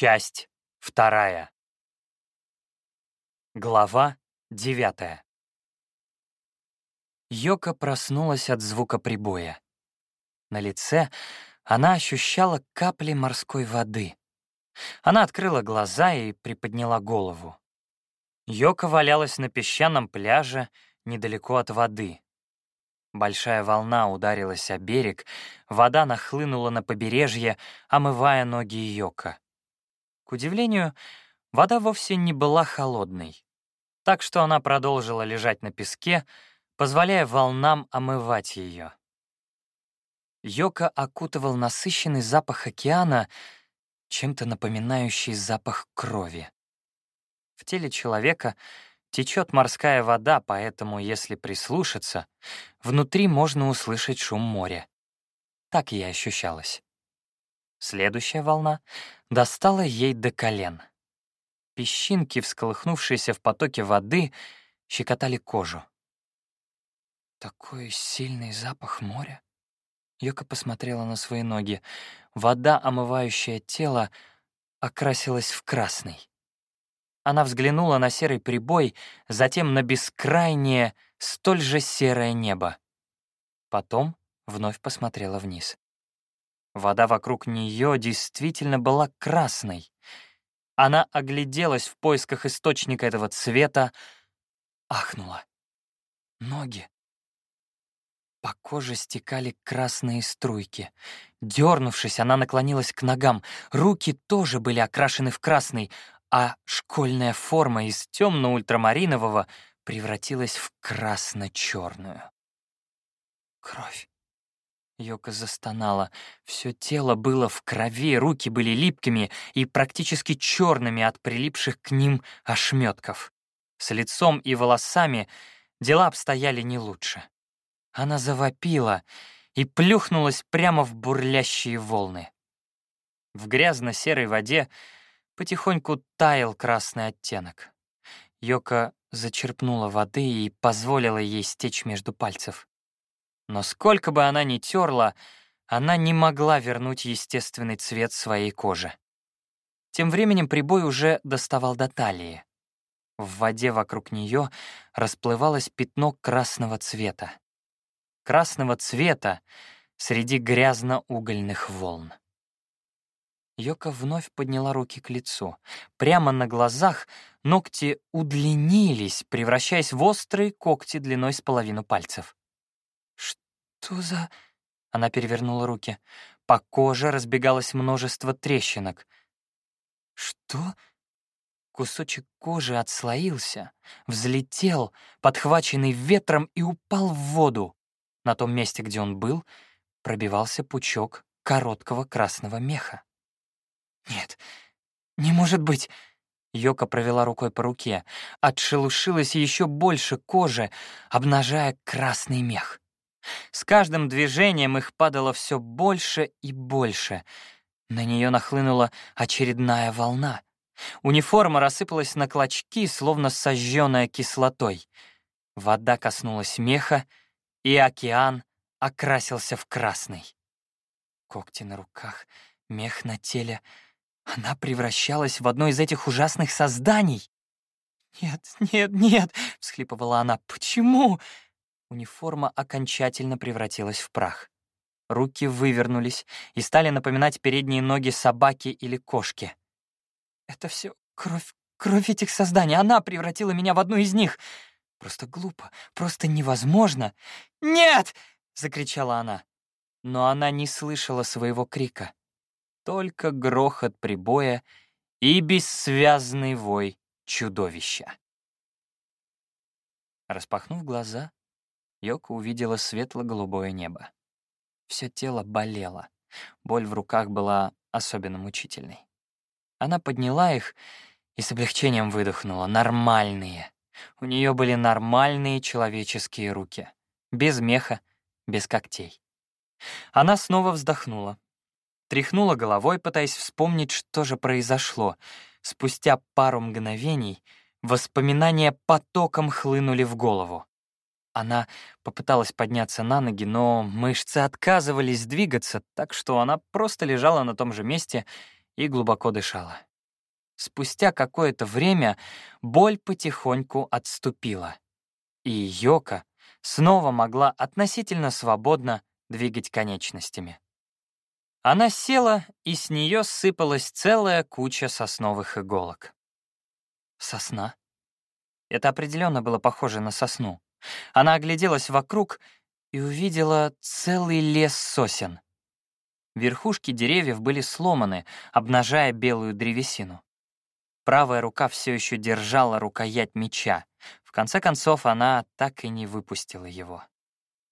Часть вторая. Глава девятая. Йока проснулась от звука прибоя. На лице она ощущала капли морской воды. Она открыла глаза и приподняла голову. Йока валялась на песчаном пляже недалеко от воды. Большая волна ударилась о берег, вода нахлынула на побережье, омывая ноги Йока. К удивлению, вода вовсе не была холодной, так что она продолжила лежать на песке, позволяя волнам омывать ее. Йока окутывал насыщенный запах океана, чем-то напоминающий запах крови. В теле человека течет морская вода, поэтому, если прислушаться, внутри можно услышать шум моря. Так я ощущалась. Следующая волна достала ей до колен. Песчинки, всколыхнувшиеся в потоке воды, щекотали кожу. Такой сильный запах моря. Йока посмотрела на свои ноги. Вода, омывающая тело, окрасилась в красный. Она взглянула на серый прибой, затем на бескрайнее, столь же серое небо. Потом вновь посмотрела вниз. Вода вокруг нее действительно была красной. Она огляделась в поисках источника этого цвета, ахнула. Ноги. По коже стекали красные струйки. Дернувшись, она наклонилась к ногам. Руки тоже были окрашены в красный, а школьная форма из темно-ультрамаринового превратилась в красно-черную. Кровь. Йока застонала. Все тело было в крови, руки были липкими и практически черными от прилипших к ним ошметков. С лицом и волосами дела обстояли не лучше. Она завопила и плюхнулась прямо в бурлящие волны. В грязно-серой воде потихоньку таял красный оттенок. Йока зачерпнула воды и позволила ей стечь между пальцев. Но сколько бы она ни терла, она не могла вернуть естественный цвет своей кожи. Тем временем прибой уже доставал до талии. В воде вокруг нее расплывалось пятно красного цвета. Красного цвета среди грязно-угольных волн. Йока вновь подняла руки к лицу. Прямо на глазах ногти удлинились, превращаясь в острые когти длиной с половину пальцев. «Что за...» Она перевернула руки. По коже разбегалось множество трещинок. «Что?» Кусочек кожи отслоился, взлетел, подхваченный ветром, и упал в воду. На том месте, где он был, пробивался пучок короткого красного меха. «Нет, не может быть!» Йока провела рукой по руке. Отшелушилась еще больше кожи, обнажая красный мех. С каждым движением их падало все больше и больше. На нее нахлынула очередная волна. Униформа рассыпалась на клочки, словно сожженная кислотой. Вода коснулась меха, и океан окрасился в красный. Когти на руках, мех на теле. Она превращалась в одно из этих ужасных созданий. «Нет, нет, нет!» — всхлипывала она. «Почему?» Униформа окончательно превратилась в прах. Руки вывернулись и стали напоминать передние ноги собаки или кошки. «Это все кровь, кровь этих созданий. Она превратила меня в одну из них. Просто глупо, просто невозможно. Нет!» — закричала она. Но она не слышала своего крика. Только грохот прибоя и бессвязный вой чудовища. Распахнув глаза, Йока увидела светло-голубое небо. Все тело болело. Боль в руках была особенно мучительной. Она подняла их и с облегчением выдохнула. Нормальные. У нее были нормальные человеческие руки. Без меха, без когтей. Она снова вздохнула. Тряхнула головой, пытаясь вспомнить, что же произошло. Спустя пару мгновений воспоминания потоком хлынули в голову. Она попыталась подняться на ноги, но мышцы отказывались двигаться, так что она просто лежала на том же месте и глубоко дышала. Спустя какое-то время боль потихоньку отступила, и Йока снова могла относительно свободно двигать конечностями. Она села, и с нее сыпалась целая куча сосновых иголок. Сосна. Это определенно было похоже на сосну. Она огляделась вокруг и увидела целый лес сосен. Верхушки деревьев были сломаны, обнажая белую древесину. Правая рука все еще держала рукоять меча. В конце концов, она так и не выпустила его.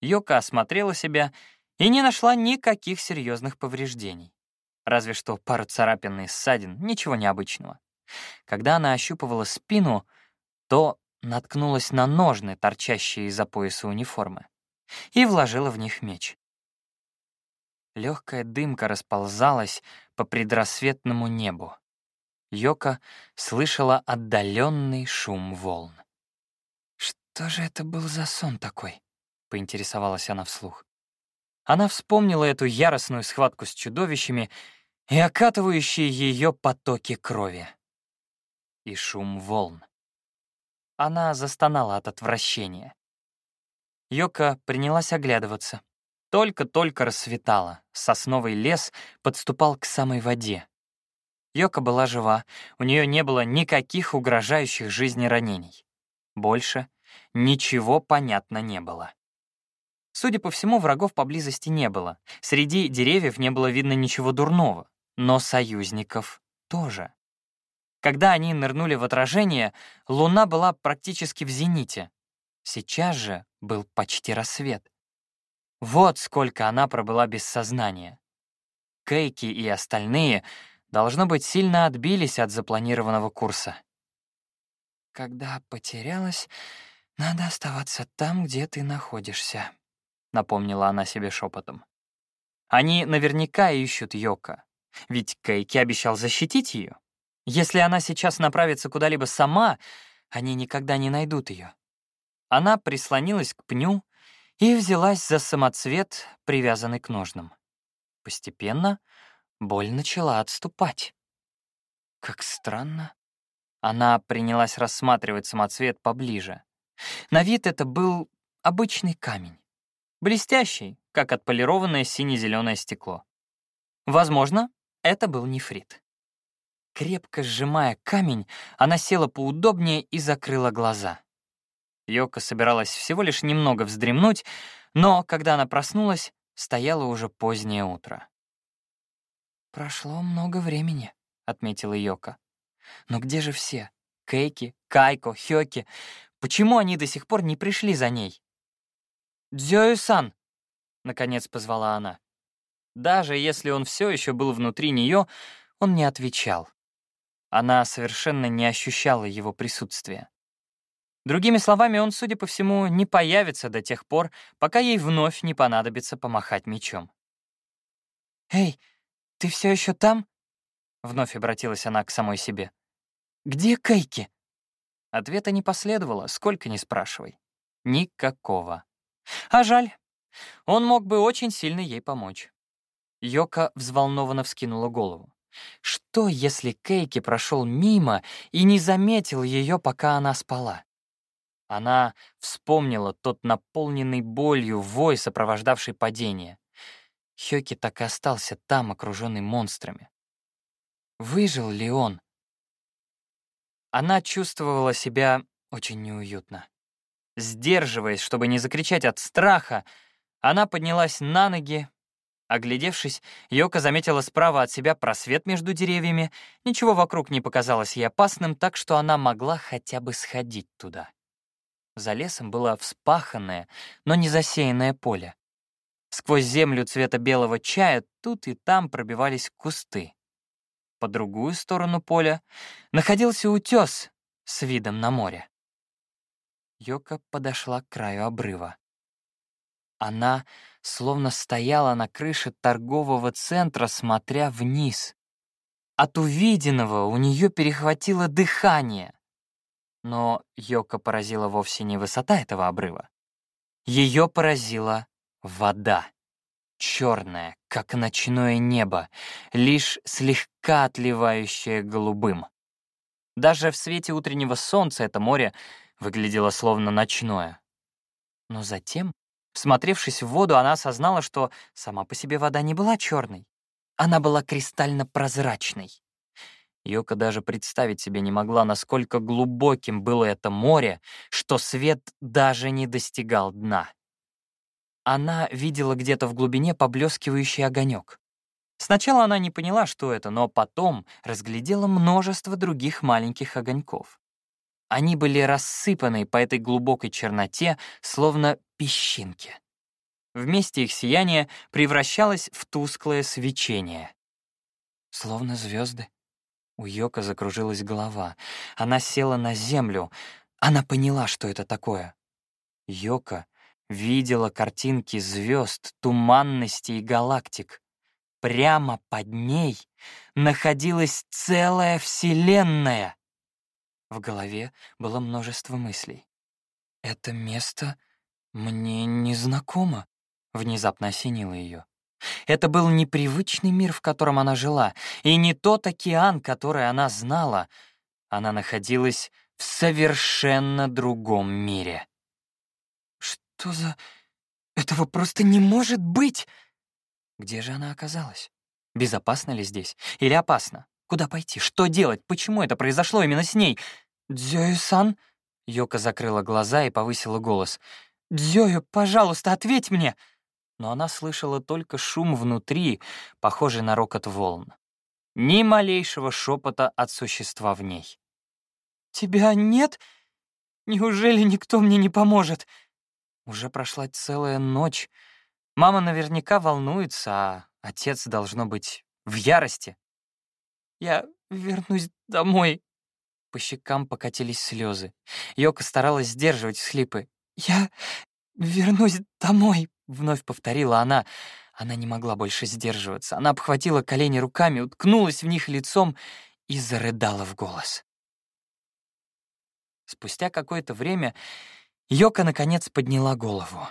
Йока осмотрела себя и не нашла никаких серьезных повреждений. Разве что пару царапин и ссадин, ничего необычного. Когда она ощупывала спину, то наткнулась на ножны, торчащие из-за пояса униформы, и вложила в них меч. Легкая дымка расползалась по предрассветному небу. Йока слышала отдаленный шум волн. «Что же это был за сон такой?» — поинтересовалась она вслух. Она вспомнила эту яростную схватку с чудовищами и окатывающие ее потоки крови. И шум волн. Она застонала от отвращения. Йока принялась оглядываться. Только-только рассветало, сосновый лес подступал к самой воде. Йока была жива, у нее не было никаких угрожающих жизни ранений. Больше ничего понятно не было. Судя по всему, врагов поблизости не было. Среди деревьев не было видно ничего дурного, но союзников тоже. Когда они нырнули в отражение, луна была практически в зените. Сейчас же был почти рассвет. Вот сколько она пробыла без сознания. Кейки и остальные, должно быть, сильно отбились от запланированного курса. «Когда потерялась, надо оставаться там, где ты находишься», — напомнила она себе шепотом. «Они наверняка ищут Йока, ведь Кейки обещал защитить ее. Если она сейчас направится куда-либо сама, они никогда не найдут ее. Она прислонилась к пню и взялась за самоцвет, привязанный к ножнам. Постепенно боль начала отступать. Как странно. Она принялась рассматривать самоцвет поближе. На вид это был обычный камень. Блестящий, как отполированное сине-зеленое стекло. Возможно, это был нефрит. Крепко сжимая камень, она села поудобнее и закрыла глаза. Йока собиралась всего лишь немного вздремнуть, но, когда она проснулась, стояло уже позднее утро. «Прошло много времени», — отметила Йока. «Но где же все? Кейки, Кайко, Хёки. Почему они до сих пор не пришли за ней?» «Дзёю-сан!» — наконец позвала она. Даже если он все еще был внутри нее, он не отвечал. Она совершенно не ощущала его присутствия. Другими словами, он, судя по всему, не появится до тех пор, пока ей вновь не понадобится помахать мечом. «Эй, ты все еще там?» Вновь обратилась она к самой себе. «Где Кейки?» Ответа не последовало, сколько ни спрашивай. Никакого. А жаль. Он мог бы очень сильно ей помочь. Йока взволнованно вскинула голову. Что, если Кейки прошел мимо и не заметил ее, пока она спала? Она вспомнила тот наполненный болью вой, сопровождавший падение. Хёки так и остался там, окруженный монстрами. Выжил ли он? Она чувствовала себя очень неуютно. Сдерживаясь, чтобы не закричать от страха, она поднялась на ноги Оглядевшись, Йока заметила справа от себя просвет между деревьями. Ничего вокруг не показалось ей опасным, так что она могла хотя бы сходить туда. За лесом было вспаханное, но не засеянное поле. Сквозь землю цвета белого чая тут и там пробивались кусты. По другую сторону поля находился утес с видом на море. Йока подошла к краю обрыва. Она словно стояла на крыше торгового центра, смотря вниз. От увиденного у нее перехватило дыхание. Но Йока поразила вовсе не высота этого обрыва. Ее поразила вода. Черная, как ночное небо, лишь слегка отливающая голубым. Даже в свете утреннего солнца это море выглядело словно ночное. Но затем, всмотревшись в воду, она осознала, что сама по себе вода не была черной. Она была кристально прозрачной. Йока даже представить себе не могла, насколько глубоким было это море, что свет даже не достигал дна. Она видела где-то в глубине поблескивающий огонек. Сначала она не поняла, что это, но потом разглядела множество других маленьких огоньков. Они были рассыпаны по этой глубокой черноте, словно песчинки. Вместе их сияние превращалось в тусклое свечение. Словно звезды. У Йока закружилась голова. Она села на землю. Она поняла, что это такое. Йока видела картинки звезд, туманности и галактик. Прямо под ней находилась целая вселенная. В голове было множество мыслей. «Это место мне незнакомо», — внезапно осенило ее. Это был непривычный мир, в котором она жила, и не тот океан, который она знала. Она находилась в совершенно другом мире. «Что за... Этого просто не может быть!» Где же она оказалась? Безопасно ли здесь? Или опасно? Куда пойти? Что делать? Почему это произошло именно с ней? «Дзёю-сан?» Йока закрыла глаза и повысила голос. «Дзёю, пожалуйста, ответь мне!» Но она слышала только шум внутри, похожий на рокот волн. Ни малейшего шепота от существа в ней. «Тебя нет? Неужели никто мне не поможет?» Уже прошла целая ночь, Мама наверняка волнуется, а отец должно быть в ярости. «Я вернусь домой». По щекам покатились слезы. Йока старалась сдерживать всхлипы. «Я вернусь домой», — вновь повторила она. Она не могла больше сдерживаться. Она обхватила колени руками, уткнулась в них лицом и зарыдала в голос. Спустя какое-то время Йока наконец подняла голову.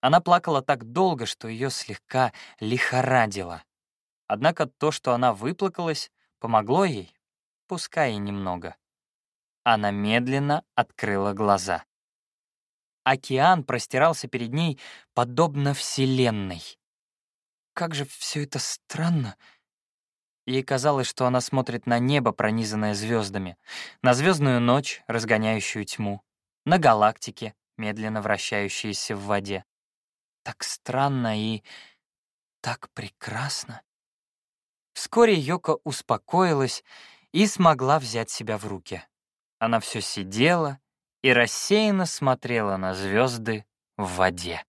Она плакала так долго, что ее слегка лихорадило. Однако то, что она выплакалась, помогло ей, пускай и немного. Она медленно открыла глаза. Океан простирался перед ней, подобно Вселенной. Как же все это странно. Ей казалось, что она смотрит на небо, пронизанное звездами, на звездную ночь, разгоняющую тьму, на галактики, медленно вращающиеся в воде так странно и так прекрасно. Вскоре Йока успокоилась и смогла взять себя в руки. Она все сидела и рассеянно смотрела на звезды в воде.